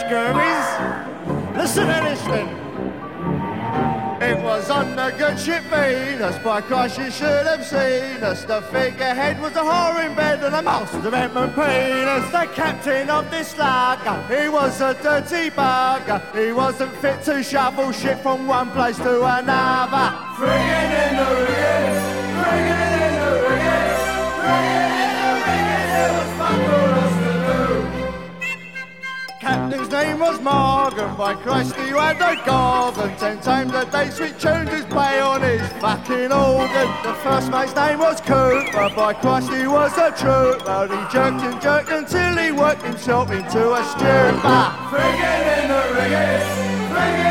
Scurvies. Listen and listen. It was on the good ship Venus, by Christ you should have seen us. The figurehead was a whore in bed and the mouse was a Edmund Penis. The captain of this lager, he was a dirty bugger. He wasn't fit to shovel shit from one place to another. Friggin' in the was Morgan, by Christ he had a garden. Ten times a day sweet tunes his play on his fucking organ. The first mate's name was Cooper, by Christ he was a trooper. He jerked and jerked until he worked himself into a stupor. Friggin' in the rigging, friggin'